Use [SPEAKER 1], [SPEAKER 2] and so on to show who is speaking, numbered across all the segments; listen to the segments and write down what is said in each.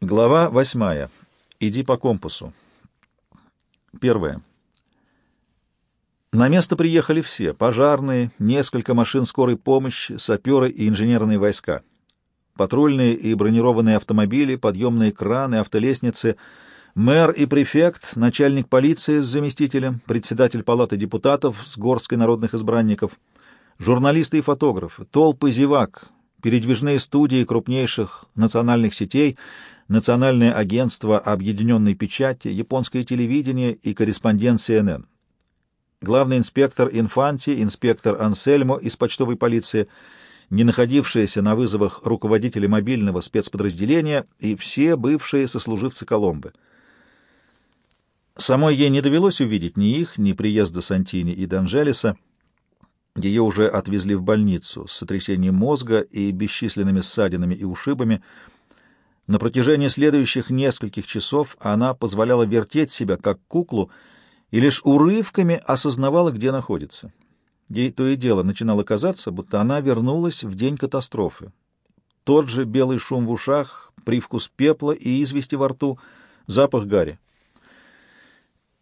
[SPEAKER 1] Глава восьмая. Иди по компасу. Первое. На место приехали все — пожарные, несколько машин скорой помощи, саперы и инженерные войска. Патрульные и бронированные автомобили, подъемные краны, автолестницы, мэр и префект, начальник полиции с заместителем, председатель палаты депутатов с горской народных избранников, журналисты и фотографы, толпы зевак, передвижные студии крупнейших национальных сетей — Национальное агентство объединенной печати, японское телевидение и корреспондент CNN. Главный инспектор Инфанти, инспектор Ансельмо из почтовой полиции, не находившиеся на вызовах руководители мобильного спецподразделения и все бывшие сослуживцы Коломбы. Самой ей не довелось увидеть ни их, ни приезда Сантини и Данжелиса. Ее уже отвезли в больницу с сотрясением мозга и бесчисленными ссадинами и ушибами, на протяжении следующих нескольких часов она позволяла вертеть себя, как куклу, и лишь урывками осознавала, где находится. Ей то и дело начинало казаться, будто она вернулась в день катастрофы. Тот же белый шум в ушах, привкус пепла и извести во рту, запах гари.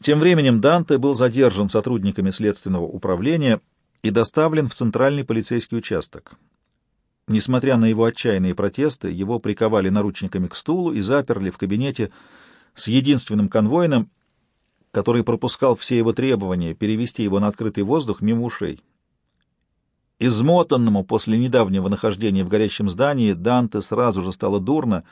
[SPEAKER 1] Тем временем Данте был задержан сотрудниками следственного управления и доставлен в центральный полицейский участок. Несмотря на его отчаянные протесты, его приковали наручниками к стулу и заперли в кабинете с единственным конвоином, который пропускал все его требования перевести его на открытый воздух мимо ушей. Измотанному после недавнего нахождения в горящем здании Данте сразу же стало дурно.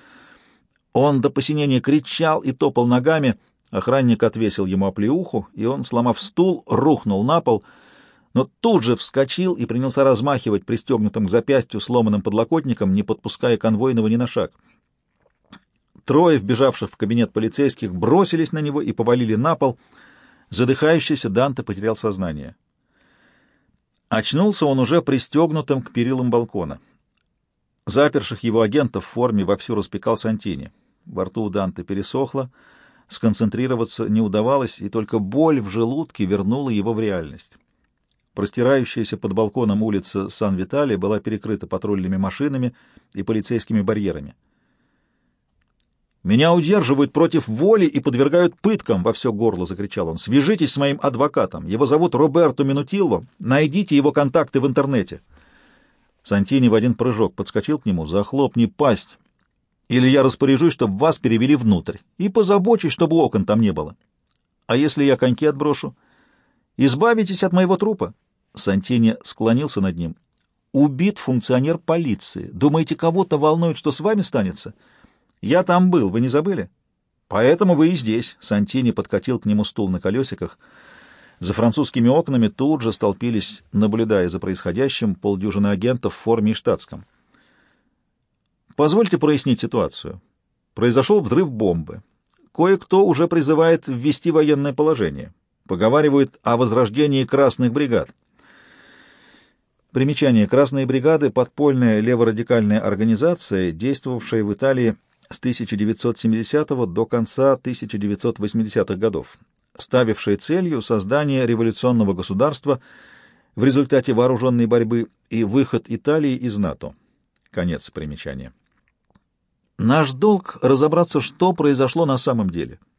[SPEAKER 1] Он до посинения кричал и топал ногами, охранник отвесил ему оплеуху, и он, сломав стул, рухнул на пол — но тут же вскочил и принялся размахивать пристегнутым к запястью сломанным подлокотником, не подпуская конвойного ни на шаг. Трое, вбежавших в кабинет полицейских, бросились на него и повалили на пол. Задыхающийся Данте потерял сознание. Очнулся он уже пристегнутым к перилам балкона. Заперших его агентов в форме вовсю распекал Сантини. Во рту у Данте пересохло, сконцентрироваться не удавалось, и только боль в желудке вернула его в реальность. Простирающаяся под балконом улица Сан-Витали была перекрыта патрульными машинами и полицейскими барьерами. «Меня удерживают против воли и подвергают пыткам!» — во все горло закричал он. «Свяжитесь с моим адвокатом. Его зовут Роберто Минутилло. Найдите его контакты в интернете». Сантини в один прыжок подскочил к нему. «Захлопни пасть, или я распоряжусь, чтобы вас перевели внутрь, и позабочусь, чтобы окон там не было. А если я коньки отброшу?» Избавитесь от моего трупа. Сантини склонился над ним. Убит функционер полиции. Думаете, кого-то волнует, что с вами станется? Я там был, вы не забыли? Поэтому вы и здесь. Сантини подкатил к нему стул на колесиках. За французскими окнами тут же столпились, наблюдая за происходящим, полдюжины агентов в форме и штатском. Позвольте прояснить ситуацию. Произошел взрыв бомбы. Кое-кто уже призывает ввести военное положение. Поговаривают о возрождении красных бригад. Примечание. Красные бригады — подпольная леворадикальная организация, действовавшая в Италии с 1970 до конца 1980-х годов, ставившая целью создание революционного государства в результате вооруженной борьбы и выход Италии из НАТО. Конец примечания. Наш долг — разобраться, что произошло на самом деле —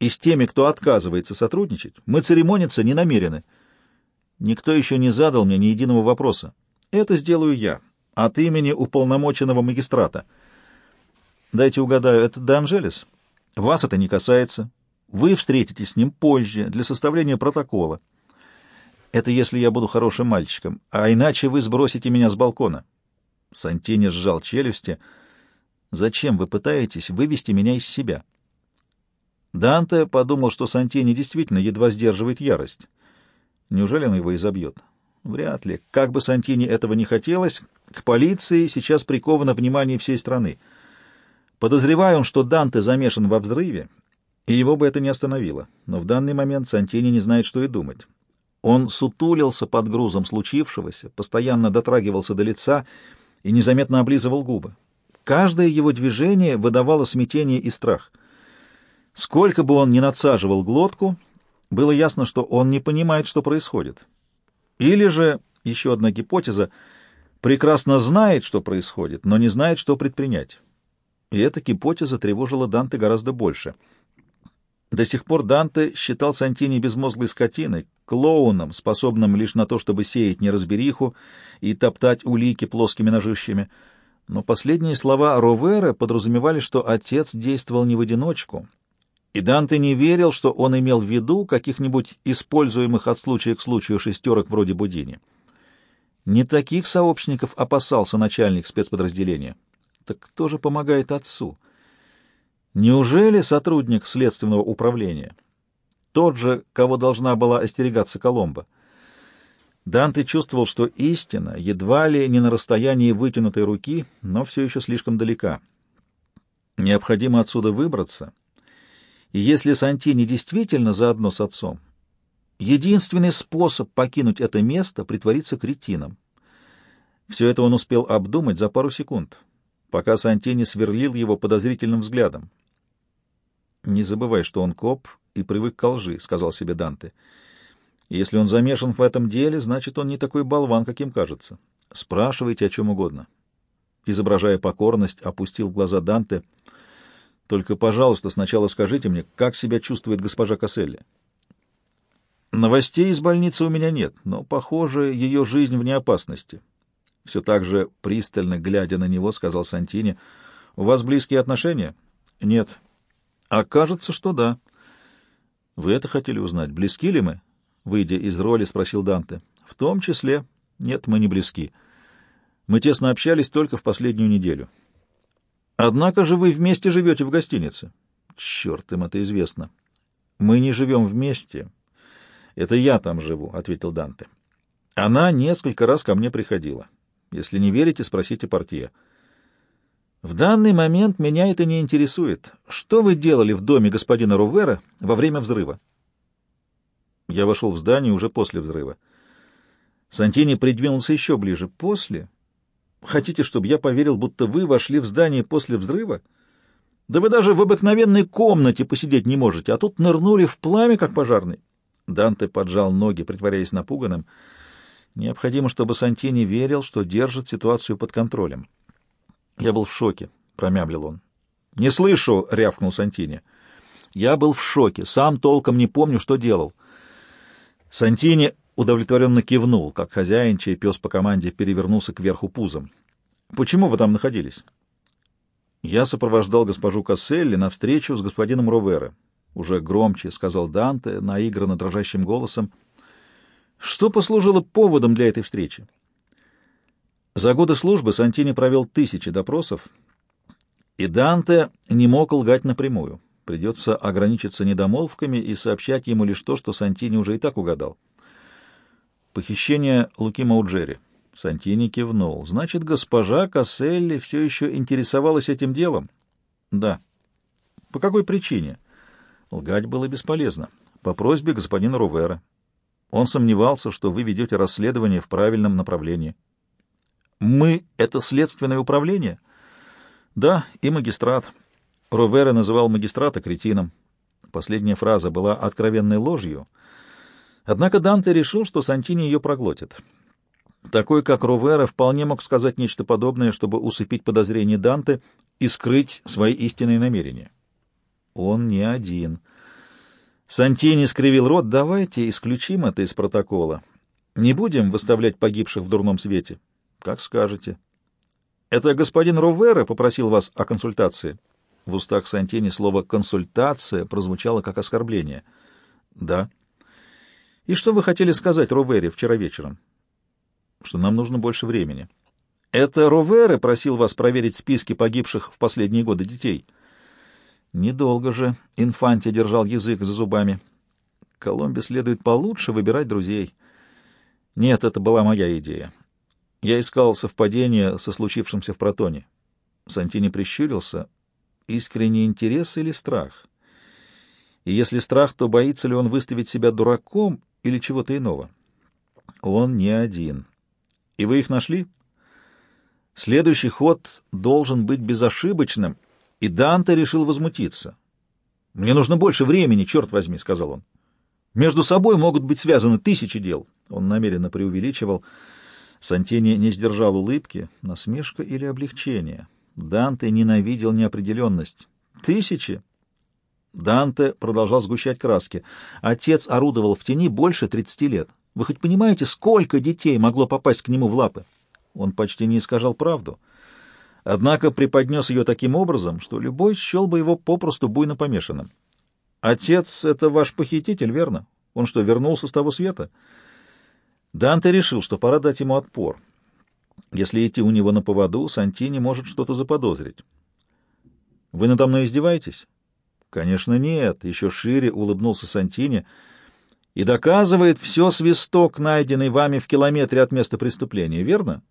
[SPEAKER 1] и с теми, кто отказывается сотрудничать, мы церемониться не намерены. Никто еще не задал мне ни единого вопроса. Это сделаю я, от имени уполномоченного магистрата. Дайте угадаю, это Де Вас это не касается. Вы встретитесь с ним позже для составления протокола. Это если я буду хорошим мальчиком, а иначе вы сбросите меня с балкона. Сантини сжал челюсти. Зачем вы пытаетесь вывести меня из себя? — Данте подумал, что Сантини действительно едва сдерживает ярость. Неужели он его изобьет? Вряд ли. Как бы Сантини этого не хотелось, к полиции сейчас приковано внимание всей страны. Подозревая он, что Данте замешан во взрыве, и его бы это не остановило. Но в данный момент Сантини не знает, что и думать. Он сутулился под грузом случившегося, постоянно дотрагивался до лица и незаметно облизывал губы. Каждое его движение выдавало смятение и страх — Сколько бы он ни надсаживал глотку, было ясно, что он не понимает, что происходит. Или же, еще одна гипотеза, прекрасно знает, что происходит, но не знает, что предпринять. И эта гипотеза тревожила Данте гораздо больше. До сих пор Данте считал Сантини безмозглой скотиной, клоуном, способным лишь на то, чтобы сеять неразбериху и топтать улики плоскими ножищами. Но последние слова Ровера подразумевали, что отец действовал не в одиночку, и Данте не верил, что он имел в виду каких-нибудь используемых от случая к случаю шестерок вроде Будини. Не таких сообщников опасался начальник спецподразделения. Так кто же помогает отцу? Неужели сотрудник следственного управления? Тот же, кого должна была остерегаться Коломбо. Данте чувствовал, что истина едва ли не на расстоянии вытянутой руки, но все еще слишком далека. Необходимо отсюда выбраться. Если Сантини действительно заодно с отцом, единственный способ покинуть это место — притвориться кретином. Все это он успел обдумать за пару секунд пока Сантини сверлил его подозрительным взглядом. «Не забывай, что он коп и привык к лжи», — сказал себе Данте. «Если он замешан в этом деле, значит, он не такой болван, каким кажется. Спрашивайте о чем угодно». Изображая покорность, опустил глаза Данте. «Только, пожалуйста, сначала скажите мне, как себя чувствует госпожа Касселли?» «Новостей из больницы у меня нет, но, похоже, ее жизнь вне опасности. Все так же, пристально глядя на него, сказал Сантини. — У вас близкие отношения? — Нет. — А кажется, что да. — Вы это хотели узнать? Близки ли мы? — выйдя из роли, спросил Данте. — В том числе. Нет, мы не близки. Мы тесно общались только в последнюю неделю. — Однако же вы вместе живете в гостинице. — Черт, им это известно. — Мы не живем вместе. — Это я там живу, — ответил Данте. — Она несколько раз ко мне приходила. — если не верите, спросите портье. В данный момент меня это не интересует. Что вы делали в доме господина Рувера во время взрыва? Я вошел в здание уже после взрыва. Сантини придвинулся еще ближе. После? Хотите, чтобы я поверил, будто вы вошли в здание после взрыва? Да вы даже в обыкновенной комнате посидеть не можете, а тут нырнули в пламя, как пожарный. Данте поджал ноги, притворяясь напуганным. Необходимо, чтобы Сантини верил, что держит ситуацию под контролем. Я был в шоке, промямлил он. Не слышу, рявкнул Сантини. Я был в шоке, сам толком не помню, что делал. Сантини удовлетворенно кивнул, как хозяин, чей пес по команде перевернулся кверху пузом. Почему вы там находились? Я сопровождал госпожу Касселли на встречу с господином Ровера. Уже громче сказал Данте, наигранно дрожащим голосом. Что послужило поводом для этой встречи? За годы службы Сантини провел тысячи допросов, и Данте не мог лгать напрямую. Придется ограничиться недомолвками и сообщать ему лишь то, что Сантини уже и так угадал. Похищение Луки Мауджери. Сантини кивнул. Значит, госпожа Касселли все еще интересовалась этим делом? Да. По какой причине? Лгать было бесполезно. По просьбе господина Рувера. Он сомневался, что вы ведете расследование в правильном направлении. «Мы — это следственное управление?» «Да, и магистрат». Ровера называл магистрата кретином. Последняя фраза была откровенной ложью. Однако Данте решил, что Сантини ее проглотит. Такой, как Ровера, вполне мог сказать нечто подобное, чтобы усыпить подозрения Данте и скрыть свои истинные намерения. Он не один. Сантини скривил рот. «Давайте исключим это из протокола. Не будем выставлять погибших в дурном свете. Как скажете». «Это господин Ровера попросил вас о консультации?» В устах Сантини слово «консультация» прозвучало как оскорбление. «Да». «И что вы хотели сказать Ровере вчера вечером?» «Что нам нужно больше времени». «Это Ровере просил вас проверить списки погибших в последние годы детей?» Недолго же Инфанти держал язык за зубами. Коломбе следует получше выбирать друзей. Нет, это была моя идея. Я искал совпадение со случившимся в Протоне. Сантини прищурился. Искренний интерес или страх? И если страх, то боится ли он выставить себя дураком или чего-то иного? Он не один. И вы их нашли? Следующий ход должен быть безошибочным — и Данте решил возмутиться. «Мне нужно больше времени, черт возьми», — сказал он. «Между собой могут быть связаны тысячи дел». Он намеренно преувеличивал. Сантини не сдержал улыбки, насмешка или облегчение. Данте ненавидел неопределенность. Тысячи? Данте продолжал сгущать краски. Отец орудовал в тени больше тридцати лет. Вы хоть понимаете, сколько детей могло попасть к нему в лапы? Он почти не искажал правду. Однако преподнес ее таким образом, что любой счел бы его попросту буйно помешанным. «Отец — это ваш похититель, верно? Он что, вернулся с того света?» Данте решил, что пора дать ему отпор. Если идти у него на поводу, Сантини может что-то заподозрить. «Вы надо мной издеваетесь?» «Конечно, нет», — еще шире улыбнулся Сантини. «И доказывает все свисток, найденный вами в километре от места преступления, верно?»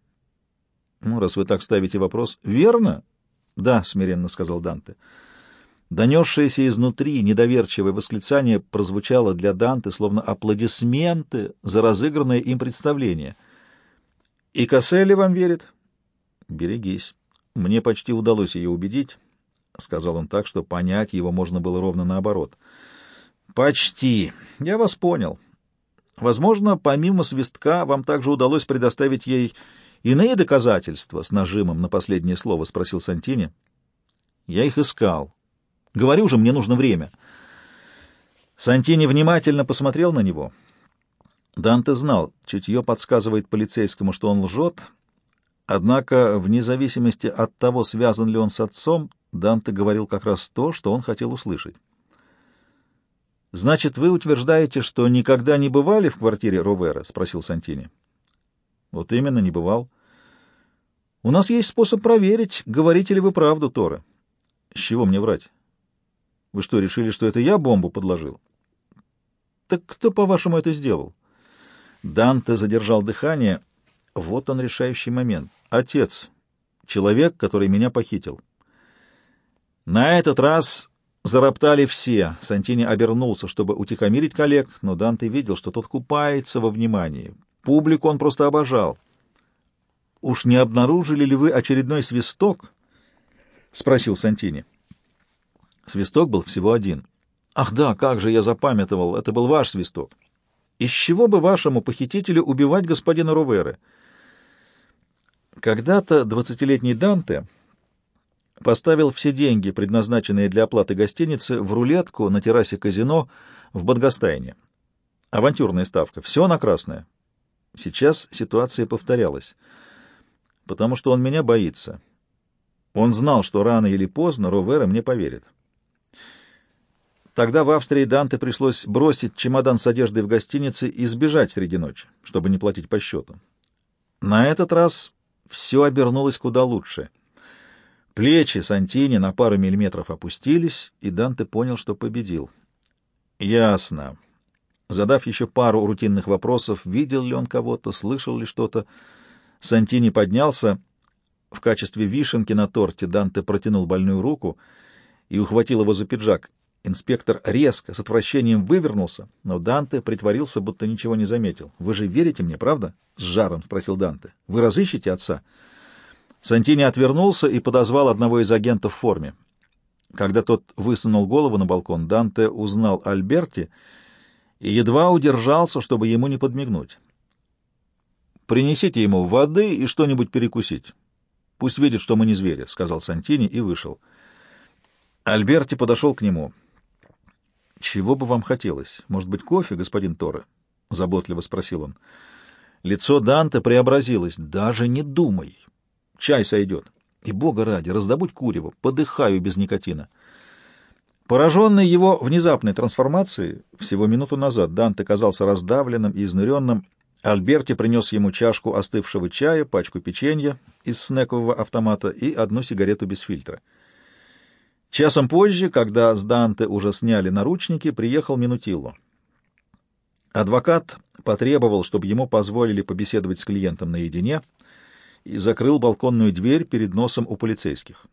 [SPEAKER 1] «Ну, раз вы так ставите вопрос...» «Верно?» «Да», — смиренно сказал Данте. Донесшееся изнутри недоверчивое восклицание прозвучало для Данте словно аплодисменты за разыгранное им представление. «И Касселли вам верит?» «Берегись. Мне почти удалось ее убедить», — сказал он так, что понять его можно было ровно наоборот. «Почти. Я вас понял. Возможно, помимо свистка вам также удалось предоставить ей иные доказательства с нажимом на последнее слово?» — спросил Сантини. «Я их искал», Говорю же, мне нужно время. Сантини внимательно посмотрел на него. Данте знал, чутье подсказывает полицейскому, что он лжет, однако, вне зависимости от того, связан ли он с отцом, Данте говорил как раз то, что он хотел услышать. «Значит, вы утверждаете, что никогда не бывали в квартире Ровера?» — спросил Сантини. «Вот именно, не бывал. У нас есть способ проверить, говорите ли вы правду, Торы. С чего мне врать?» Вы что, решили, что это я бомбу подложил? Так кто, по-вашему, это сделал? Данте задержал дыхание. Вот он решающий момент. Отец. Человек, который меня похитил. На этот раз зароптали все. Сантини обернулся, чтобы утихомирить коллег, но Данте видел, что тот купается во внимании. Публику он просто обожал. «Уж не обнаружили ли вы очередной свисток?» — спросил Сантини. Свисток был всего один. Ах да, как же я запамятовал, это был ваш свисток. Из чего бы вашему похитителю убивать господина Руверы? Когда-то двадцатилетний Данте поставил все деньги, предназначенные для оплаты гостиницы, в рулетку на террасе казино в Бадгастайне. Авантюрная ставка. Все на красное. Сейчас ситуация повторялась. Потому что он меня боится. Он знал, что рано или поздно Ровера мне поверит. Тогда в Австрии Данте пришлось бросить чемодан с одеждой в гостинице и сбежать среди ночи, чтобы не платить по счету. На этот раз все обернулось куда лучше. Плечи Сантини на пару миллиметров опустились, и Данте понял, что победил. Ясно. Задав еще пару рутинных вопросов, видел ли он кого-то, слышал ли что-то, Сантини поднялся. В качестве вишенки на торте Данте протянул больную руку и ухватил его за пиджак. Инспектор резко, с отвращением вывернулся, но Данте притворился, будто ничего не заметил. «Вы же верите мне, правда?» — с жаром спросил Данте. «Вы разыщете отца?» Сантини отвернулся и подозвал одного из агентов в форме. Когда тот высунул голову на балкон, Данте узнал Альберти и едва удержался, чтобы ему не подмигнуть. «Принесите ему воды и что-нибудь перекусить. Пусть видит, что мы не звери», — сказал Сантини и вышел. Альберти подошел к нему — «Чего бы вам хотелось? Может быть, кофе, господин Торе?» — заботливо спросил он. Лицо Данте преобразилось. «Даже не думай. Чай сойдет. И, бога ради, раздобудь курево. Подыхаю без никотина». Пораженный его внезапной трансформацией, всего минуту назад Данте казался раздавленным и изнуренным. Альберти принес ему чашку остывшего чая, пачку печенья из снекового автомата и одну сигарету без фильтра. Часом позже, когда с Данте уже сняли наручники, приехал Минутилло. Адвокат потребовал, чтобы ему позволили побеседовать с клиентом наедине, и закрыл балконную дверь перед носом у полицейских.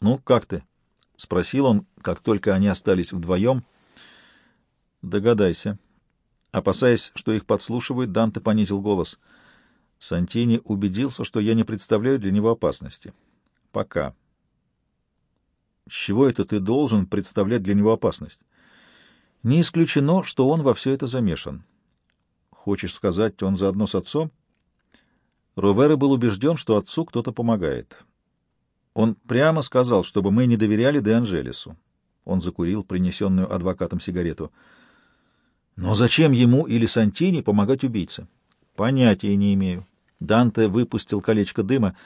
[SPEAKER 1] «Ну, как ты?» — спросил он, как только они остались вдвоем. «Догадайся». Опасаясь, что их подслушивают, Данте понизил голос. Сантини убедился, что я не представляю для него опасности. «Пока». С чего это ты должен представлять для него опасность? Не исключено, что он во все это замешан. Хочешь сказать, он заодно с отцом? Ровера был убежден, что отцу кто-то помогает. Он прямо сказал, чтобы мы не доверяли Де Анжелесу. Он закурил принесенную адвокатом сигарету. Но зачем ему или Сантини помогать убийце? Понятия не имею. Данте выпустил колечко дыма.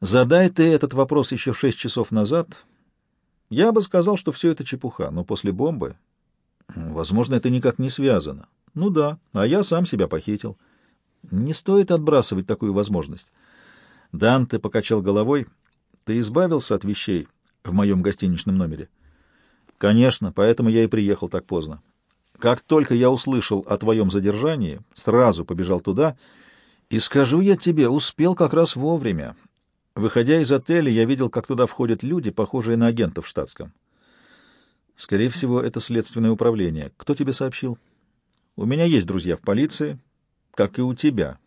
[SPEAKER 1] Задай ты этот вопрос еще шесть часов назад, я бы сказал, что все это чепуха, но после бомбы... Возможно, это никак не связано. Ну да, а я сам себя похитил. Не стоит отбрасывать такую возможность. Данте покачал головой. Ты избавился от вещей в моем гостиничном номере? Конечно, поэтому я и приехал так поздно. Как только я услышал о твоем задержании, сразу побежал туда, и, скажу я тебе, успел как раз вовремя. Выходя из отеля, я видел, как туда входят люди, похожие на агентов в штатском. Скорее всего, это следственное управление. Кто тебе сообщил? У меня есть друзья в полиции, как и у тебя.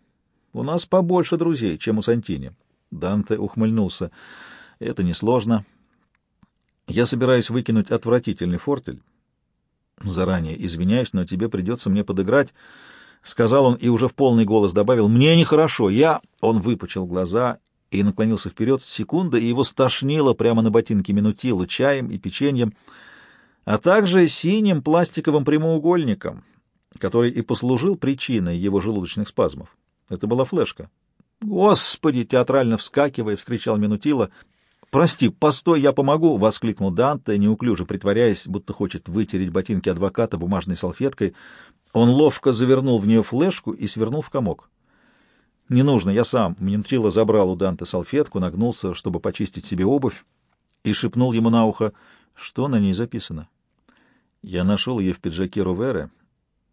[SPEAKER 1] У нас побольше друзей, чем у Сантини. Данте ухмыльнулся. Это несложно. Я собираюсь выкинуть отвратительный фортель. Заранее извиняюсь, но тебе придется мне подыграть. Сказал он и уже в полный голос добавил. Мне нехорошо. Я... Он выпучил глаза и наклонился вперед. Секунда, и его стошнило прямо на ботинке Минутилу чаем и печеньем, а также синим пластиковым прямоугольником, который и послужил причиной его желудочных спазмов. Это была флешка. «Господи!» — театрально вскакивая, встречал Минутила. «Прости, постой, я помогу!» — воскликнул Данте, неуклюже притворяясь, будто хочет вытереть ботинки адвоката бумажной салфеткой. Он ловко завернул в нее флешку и свернул в комок. «Не нужно, я сам». Мнентрила забрал у Данте салфетку, нагнулся, чтобы почистить себе обувь, и шепнул ему на ухо, что на ней записано. «Я нашел ее в пиджаке Руверы.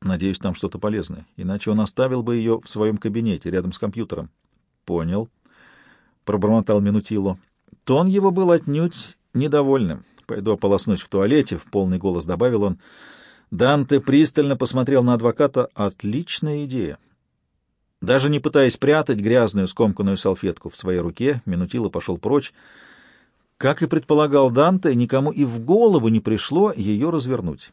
[SPEAKER 1] Надеюсь, там что-то полезное. Иначе он оставил бы ее в своем кабинете, рядом с компьютером». «Понял», — пробормотал Минутило. Тон его был отнюдь недовольным. «Пойду ополоснуть в туалете», — в полный голос добавил он. Данте пристально посмотрел на адвоката. «Отличная идея». Даже не пытаясь прятать грязную скомканную салфетку в своей руке, Минутило пошел прочь. Как и предполагал Данте, никому и в голову не пришло ее развернуть.